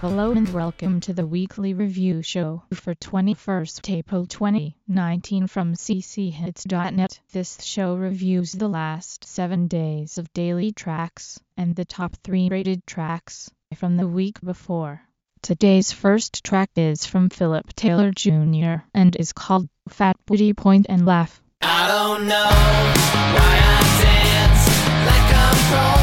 Hello and welcome to the weekly review show for 21st April 2019 from cchits.net. This show reviews the last 7 days of daily tracks and the top 3 rated tracks from the week before. Today's first track is from Philip Taylor Jr. and is called Fat Booty Point and Laugh. I don't know why I dance like I'm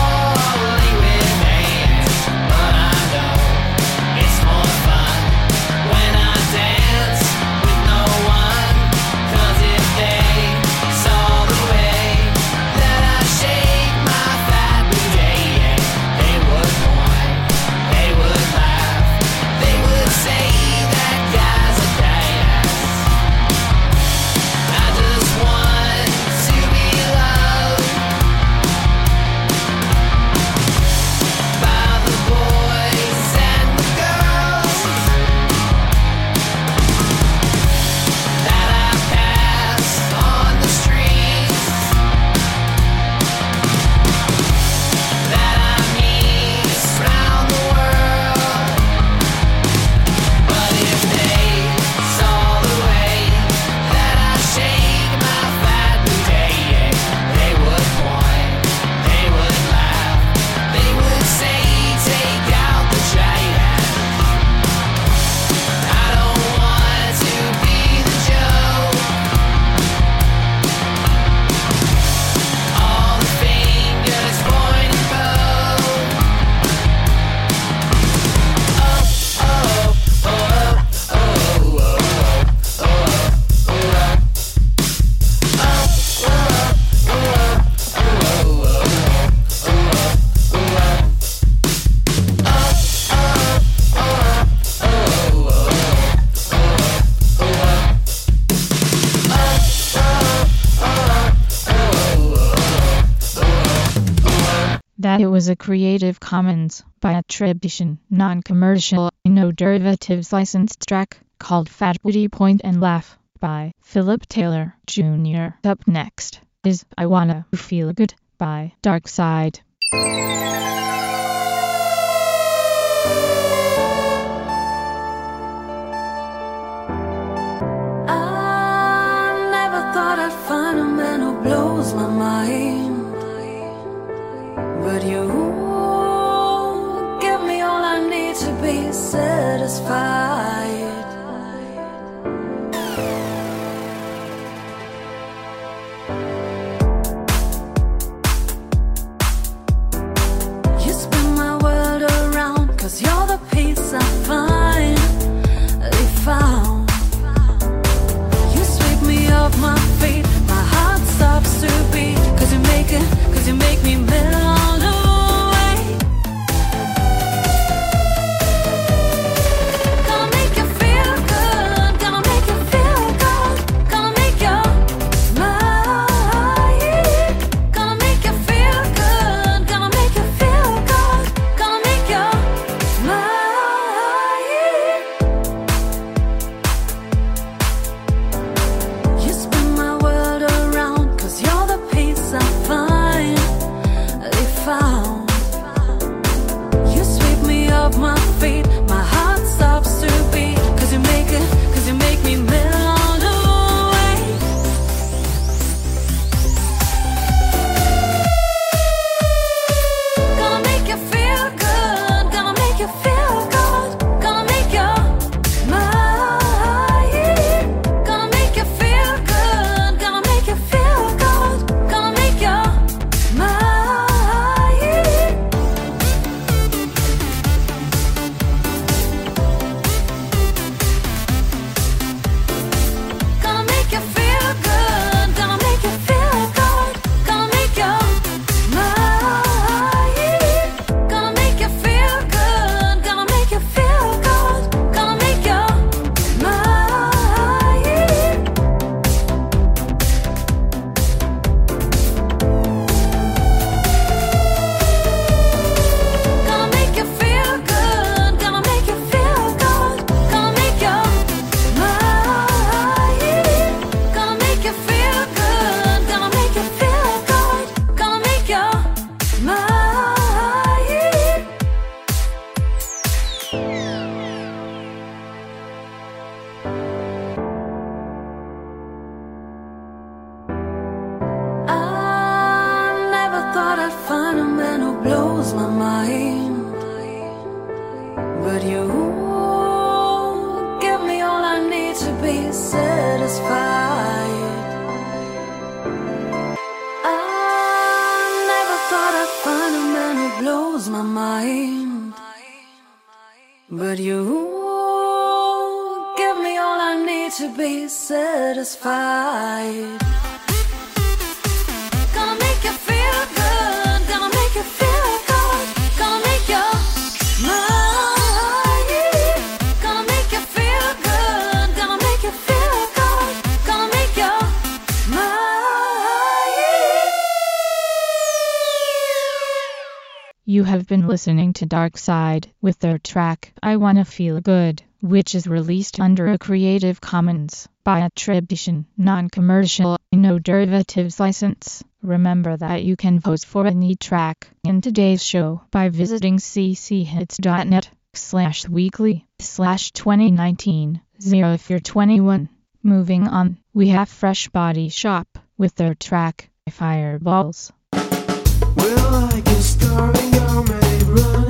A Creative Commons by attribution, non-commercial, no derivatives licensed track called Fat Booty Point and Laugh by Philip Taylor Jr. Up next is I Wanna Feel Good by Dark Side. I never thought a who blows my mind. You give me all I need to be satisfied. listening to Dark Side with their track I Wanna Feel Good, which is released under a Creative Commons by attribution, non-commercial, no derivatives license. Remember that you can vote for any track in today's show by visiting cchits.net slash weekly slash 2019 0 if you're 21. Moving on, we have Fresh Body Shop with their track Fireballs. Well, I run.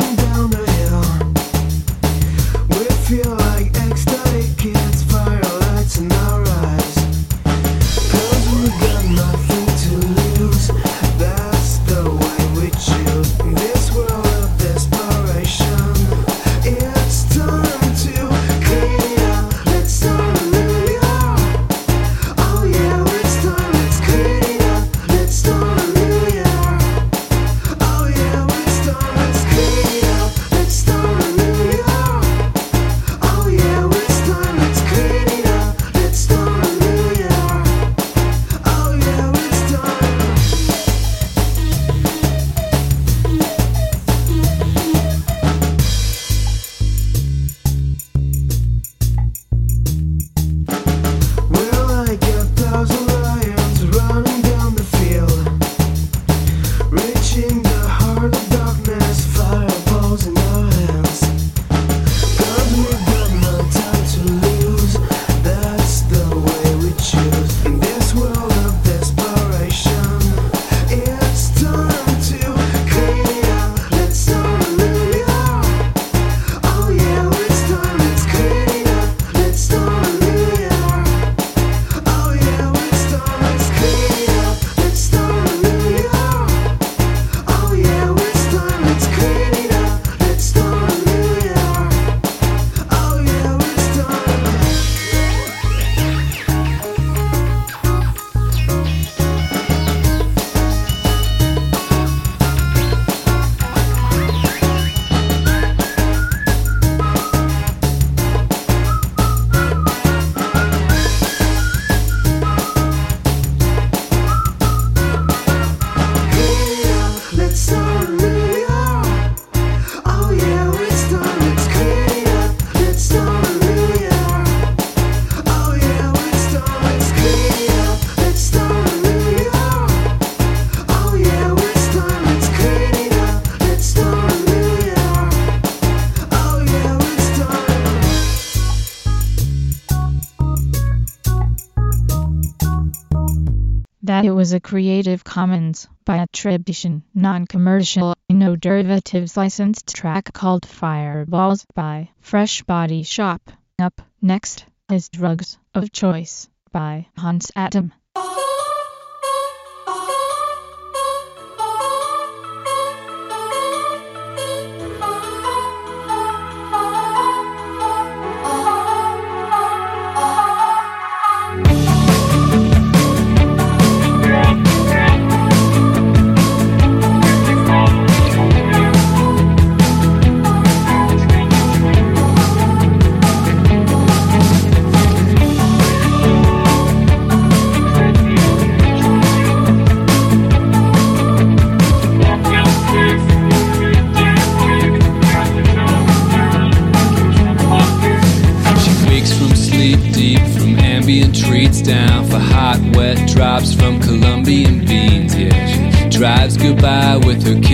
that it was a Creative Commons by attribution, non-commercial, no derivatives licensed track called Fireballs by Fresh Body Shop. Up next is Drugs of Choice by Hans Atom.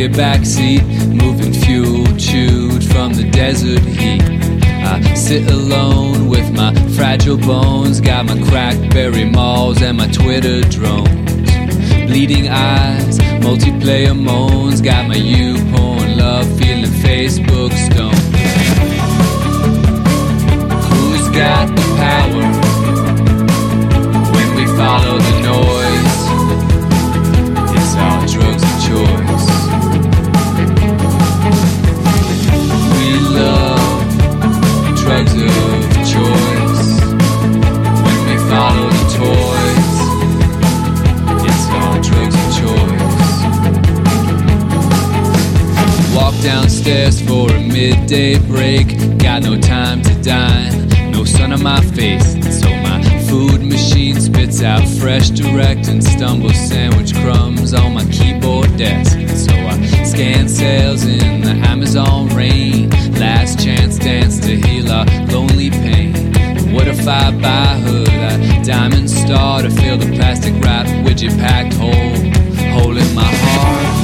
your backseat, moving fuel chewed from the desert heat. I sit alone with my fragile bones, got my crackberry malls and my Twitter drones. Bleeding eyes, multiplayer moans, got my you porn love, feeling Facebook stone. Who's got the power when we follow the noise? Downstairs for a midday break. Got no time to dine, no sun on my face. So my food machine spits out fresh, direct, and stumbles sandwich crumbs on my keyboard desk. So I scan sales in the Amazon rain. Last chance dance to heal our lonely pain. What if I buy her that diamond star to fill the plastic wrap widget packed hole, hole in my heart?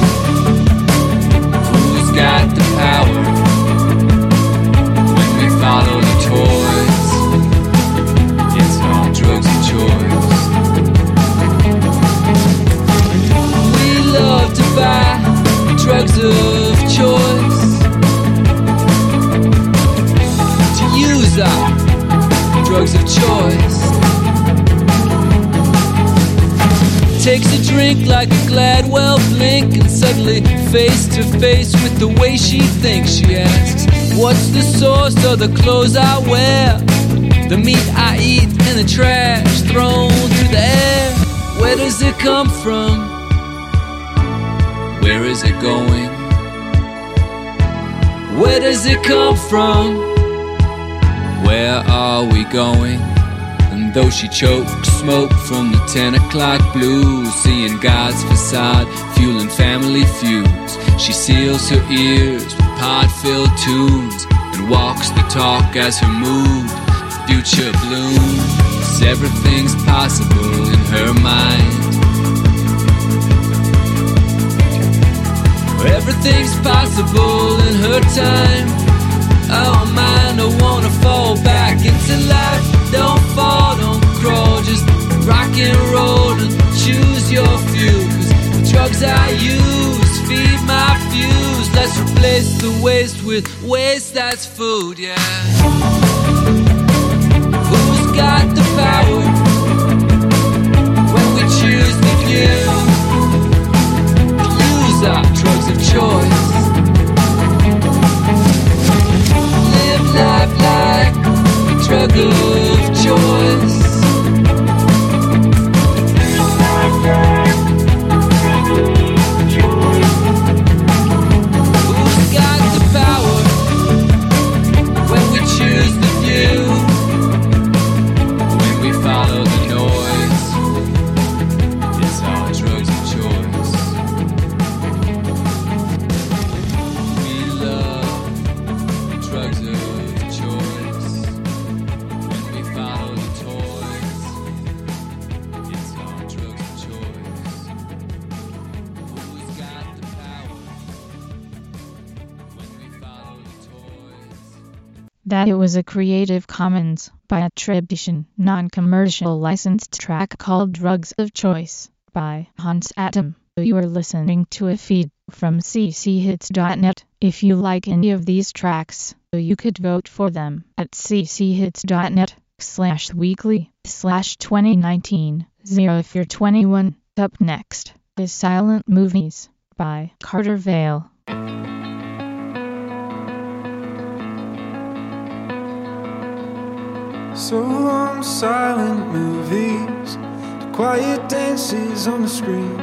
Takes a drink like a Gladwell blink, and suddenly face to face with the way she thinks. She asks, What's the source of the clothes I wear? The meat I eat and the trash thrown through the air. Where does it come from? Where is it going? Where does it come from? Where are we going? And though she chokes smoke from the 10 o'clock blues, seeing God's facade, fueling family feuds, she seals her ears with pod filled tunes and walks the talk as her mood. Future blooms, everything's possible in her mind. Everything's possible in her time. Oh man, I wanna fall back into life. Don't fall, crawl, just rock and roll and choose your few. the drugs I use feed my fuse. Let's replace the waste with waste that's food, yeah. Who's got the power when we choose the view? Use our drugs of choice. Live life like a drug of choice. That it was a Creative Commons by attribution, non-commercial licensed track called Drugs of Choice by Hans Atom. You are listening to a feed from cchits.net. If you like any of these tracks, you could vote for them at cchits.net slash weekly slash 2019 0 if you're 21. Up next is Silent Movies by Carter Vale. So long, silent movies, the quiet dances on the screen.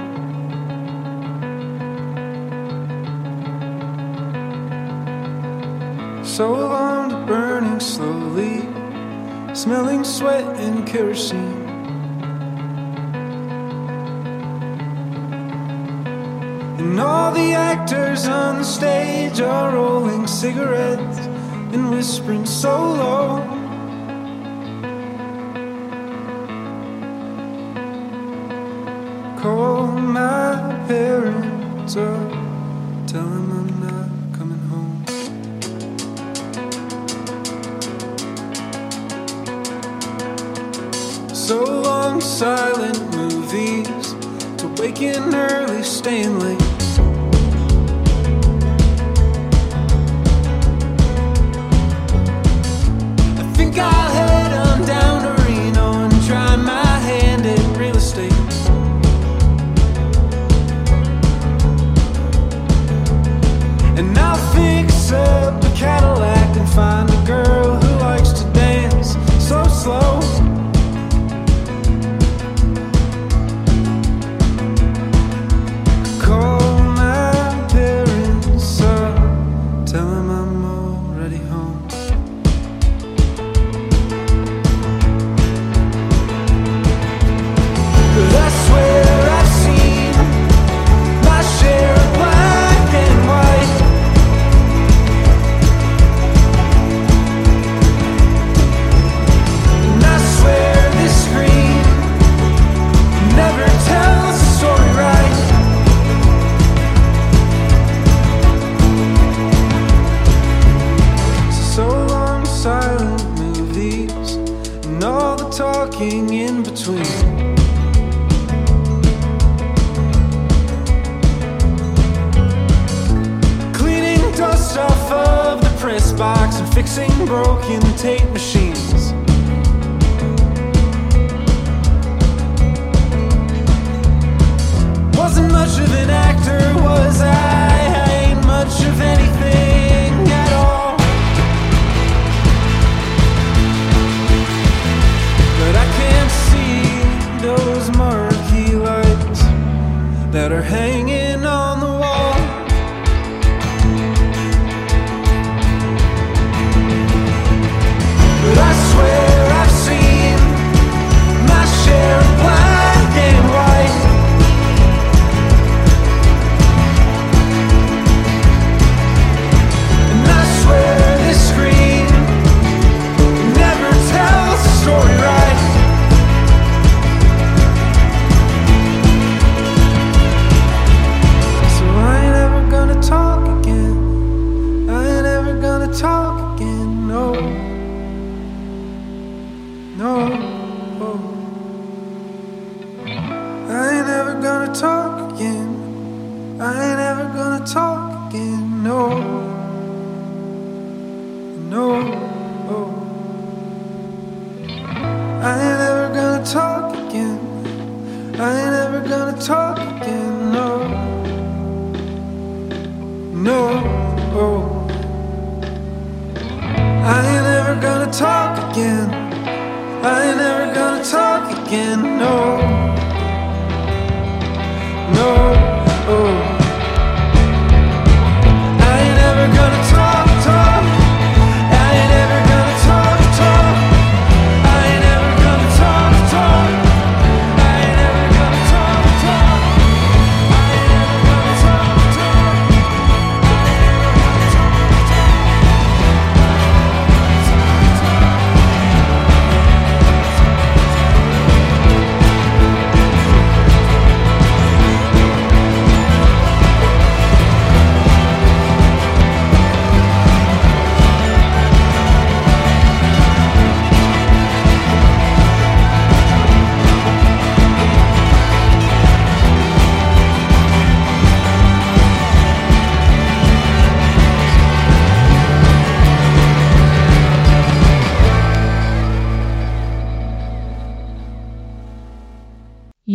So long to burning slowly, smelling sweat and kerosene. And all the actors on the stage are rolling cigarettes and whispering so low. my parents I'm not coming home. So long, silent movies, to waking early, staying late. fixing broken tape machines. know.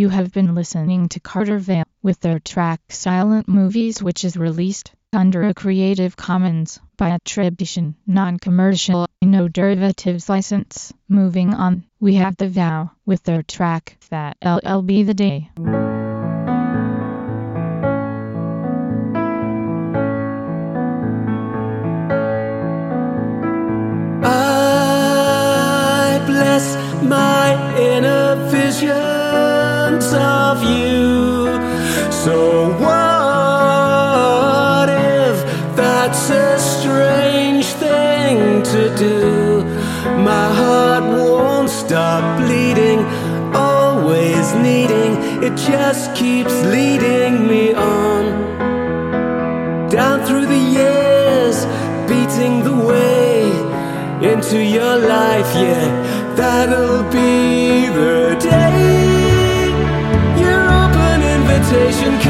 You have been listening to Carter Vale with their track Silent Movies which is released under a Creative Commons by attribution, non-commercial, no derivatives license. Moving on, we have The Vow with their track That'll Be The Day. I bless my inner vision of you. So what if that's a strange thing to do? My heart won't stop bleeding, always needing, it just keeps leading me on. Down through the years, beating the way into your life, yeah, that'll be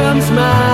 comes my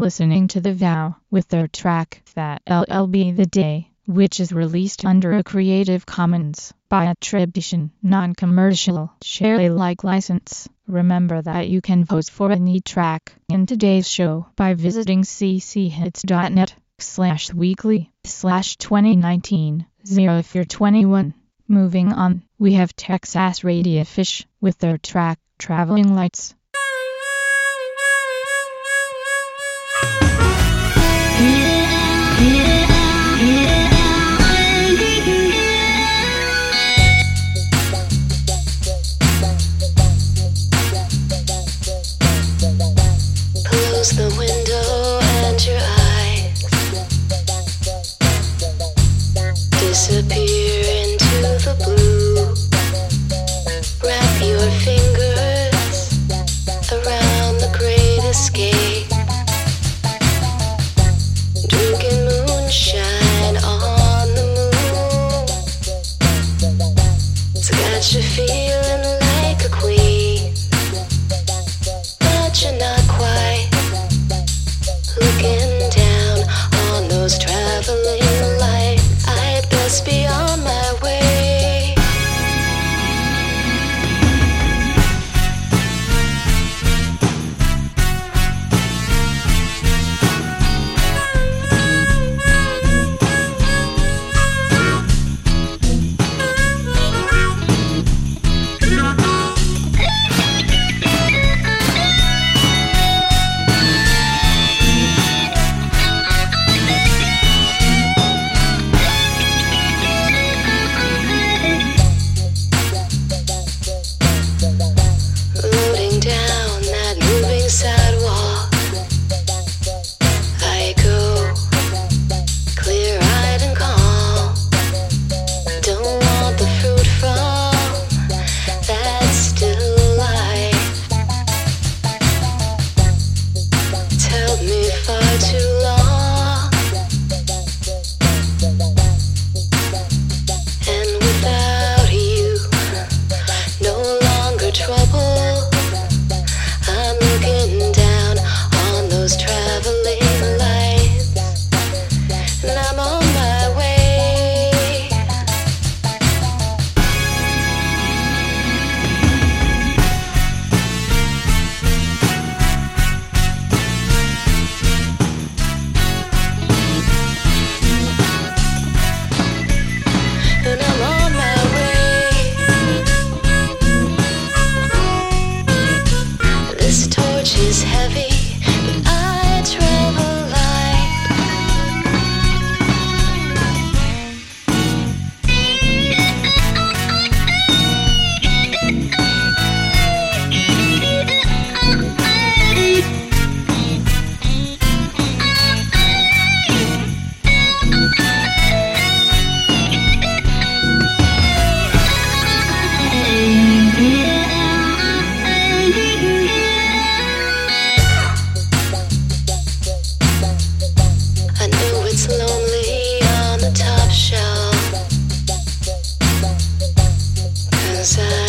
listening to The Vow with their track that'll Be The Day, which is released under a Creative Commons by attribution, non-commercial, share Alike license. Remember that you can vote for any track in today's show by visiting cchits.net slash weekly slash 2019 0 if you're 21. Moving on, we have Texas Radio Fish with their track Traveling Lights. inside.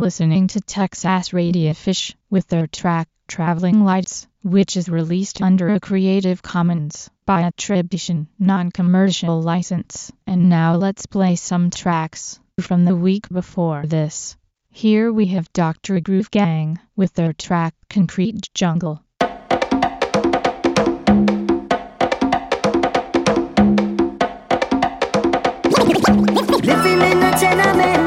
Listening to Texas Radio Fish with their track Traveling Lights, which is released under a Creative Commons by attribution, non-commercial license. And now let's play some tracks from the week before this. Here we have Dr. Groove Gang with their track Concrete Jungle. Living in tenement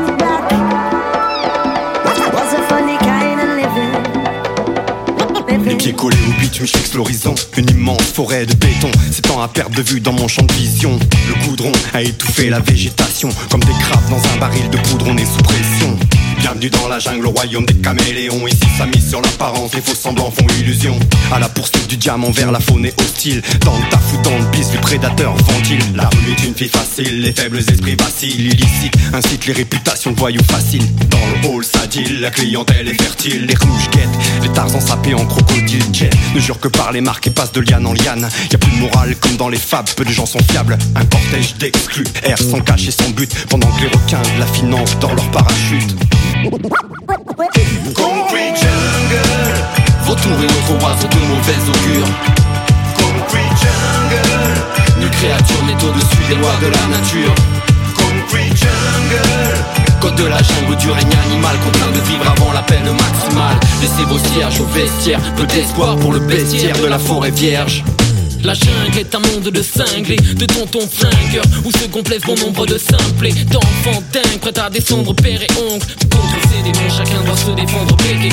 pieds au bitume, je fixe l'horizon. Une immense forêt de béton s'étend à perte de vue dans mon champ de vision. Le goudron a étouffé la végétation. Comme des crabes dans un baril de poudre, on est sous pression. Bienvenue dans la jungle, au royaume des caméléons. Ici, ça mise sur l'apparence, les faux semblants font illusion. À la poursuite du diamant vers la faune est hostile. Dans le taf ou dans le bis, le prédateur ventile. La rue est une fille facile, les faibles esprits vacillent. Illicite incite les réputations de voyous faciles. Dans le hall, ça deal, la clientèle est fertile. Les rouges guettent, les tarzans sapés en crocodile jet. Ne jure que par les marques et passe de liane en liane. Y a plus de morale comme dans les fables, peu de gens sont fiables. Un cortège d'exclus, erre sans cache et sans but. Pendant que les requins de la finance dans leur parachute. Vautour et autres oiseaux de mauvais augure concrete jungle, Nulle créature n'est au-dessus des lois de la nature. Concrete jungle. Code de la jungle du règne animal Contraint de vivre avant la peine maximale. Laissez vos cierges au vestiaire Peu d'espoir pour le bestiaire de la forêt vierge la jungle est un monde de cinglés, de tontons flingueurs Où se complète bon nombre de simplés D'enfants dingues prêts à descendre père et oncle. Contre ces démons chacun doit se défendre bec et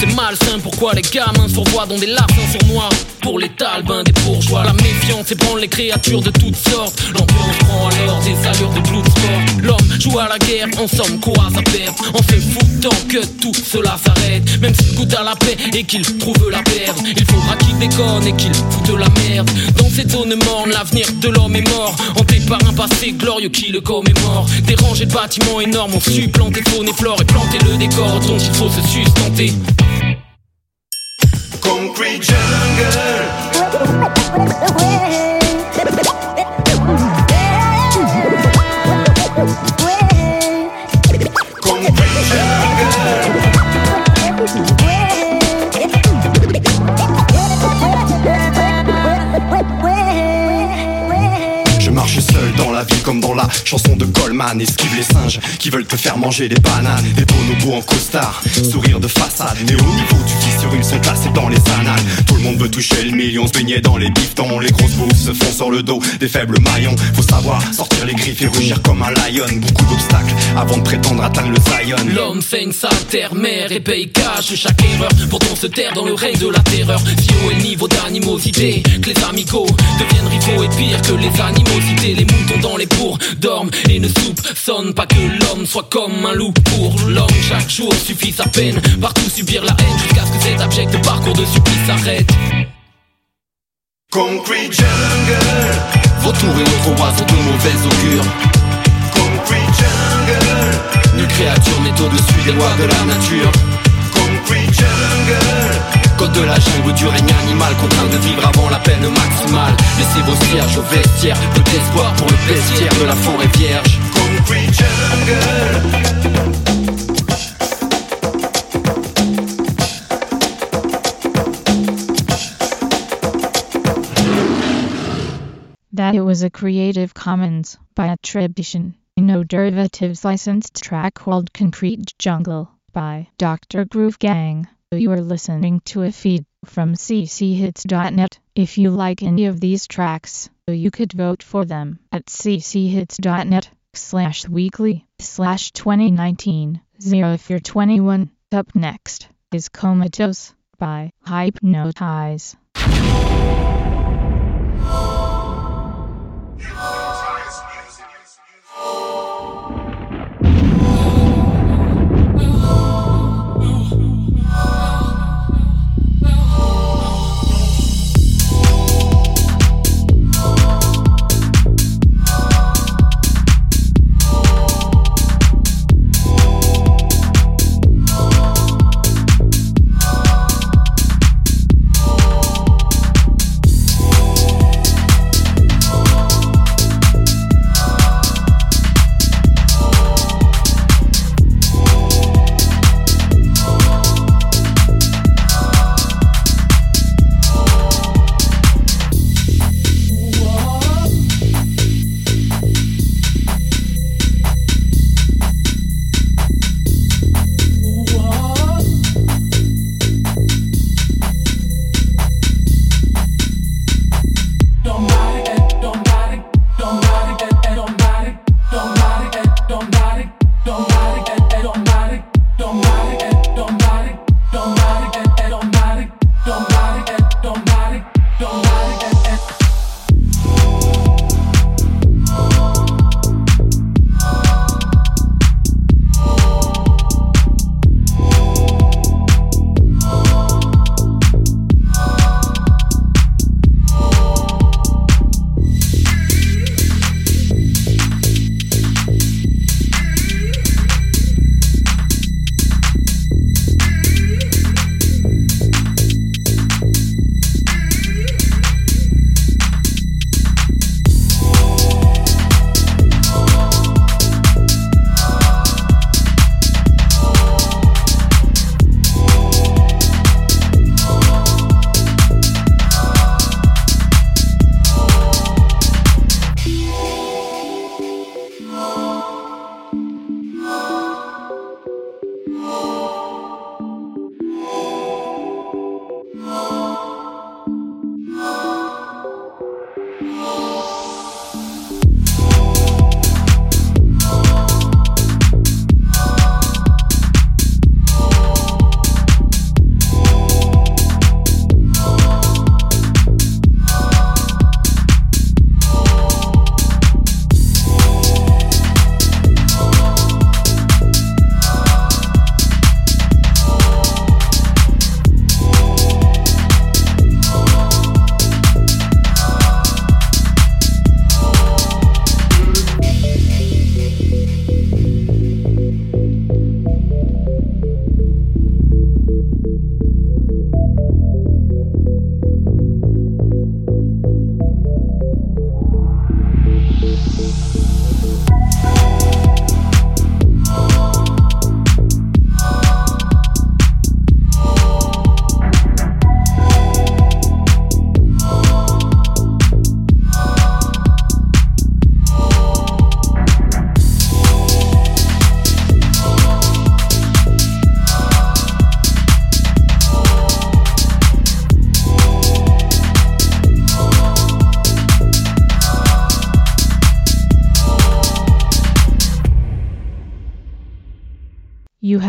C'est malsain pourquoi les gamins se revoient dans des larcins sournois Pour les talbins des bourgeois. La méfiance ébranle les créatures de toutes sortes. L'ambiance prend alors des allures de bloodsport L'homme joue à la guerre, en somme quoi à perdre En se foutant que tout cela s'arrête. Même s'il goûte à la paix et qu'il trouve la perdre Il faudra qu'il déconne et qu'il foute la merde. Dans cette zone morne, l'avenir de l'homme est mort. Hanté par un passé glorieux qui le commémore. Déranger le bâtiment énorme, on supplanté faune et flore Et planter le décor dont il faut se sustenter Concrete jungle, concrete jungle. Chanson de Goldman Esquive les singes qui veulent te faire manger des bananes Des bonobos en costard, sourire de façade Et au niveau du fissure ils sont placés dans les annales. Tout le monde veut toucher le million, se baigner dans les bifetons Les grosses bouffes se font sur le dos des faibles maillons. Faut savoir sortir les griffes et rugir comme un lion. Beaucoup d'obstacles avant de prétendre atteindre le Zion. L'homme saigne sa terre-mère et paye cash. Chaque erreur Pourtant se taire dans le règne de la terreur. Si haut est le niveau d'animosité Que les amicaux deviennent rivaux et pire que les animosités. Les moutons dans les bourgs dorment et ne soupçonnent pas que l'homme soit comme un loup Pour l'homme. Chaque jour suffit sa peine Partout subir la haine jusqu'à ce que cet abject parcours de supplice s'arrête. Concrete jungle, Vautour et autres oiseaux de mauvais augure. Concrete jungle, Nulle créature n'est au-dessus des lois de la nature. Concrete jungle. Code de la jungle du règne animal Contraint de vivre avant la peine maximale Laissez vos cierges au vestiaire Peu d'espoir pour le de la forêt vierge Concrete jungle. That it was a Creative Commons by attribution, no derivatives licensed track called Concrete Jungle by Dr. Groove Gang. You are listening to a feed from cchits.net. If you like any of these tracks, you could vote for them at cchits.net slash weekly slash 2019 0 if you're 21. Up next is Comatose by Hypnotize.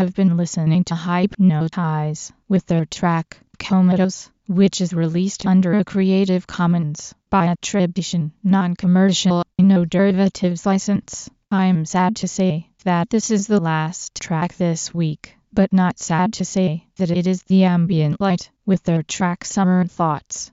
Have been listening to Hypnotize with their track Comatose, which is released under a Creative Commons by attribution, non-commercial, no derivatives license. I'm sad to say that this is the last track this week, but not sad to say that it is the Ambient Light with their track Summer Thoughts.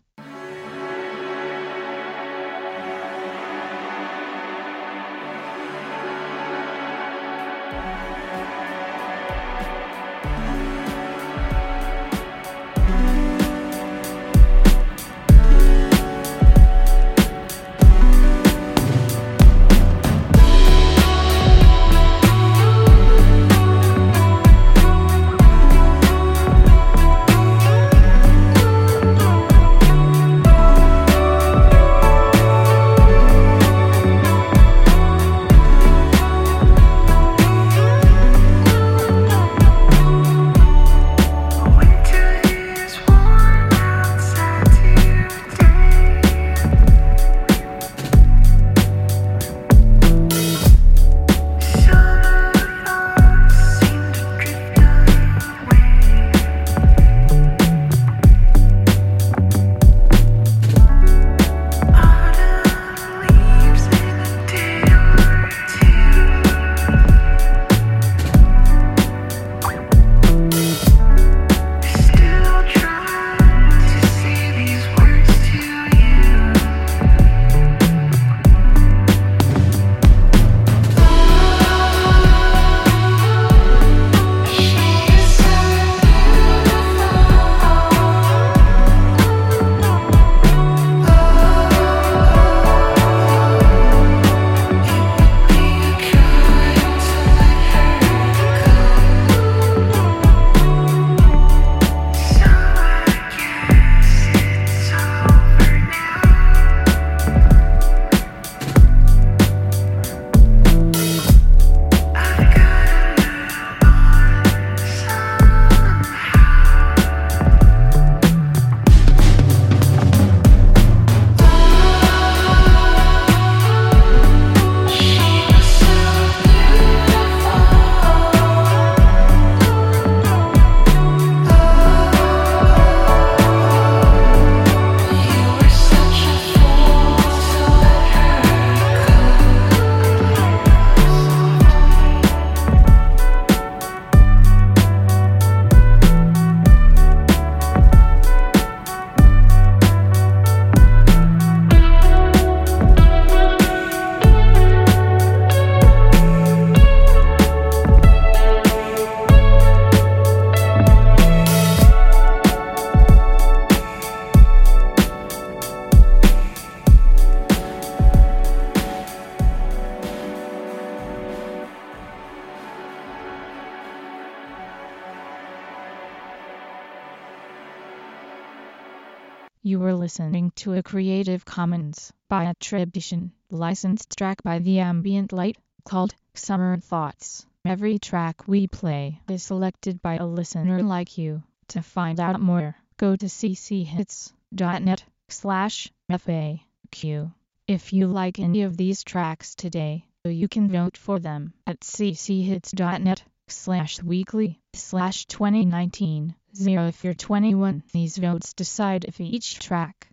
Creative Commons by attribution, licensed track by The Ambient Light, called Summer Thoughts. Every track we play is selected by a listener like you. To find out more, go to cchits.net slash FAQ. If you like any of these tracks today, you can vote for them at cchits.net slash weekly slash 2019 0 if you're 21. These votes decide if each track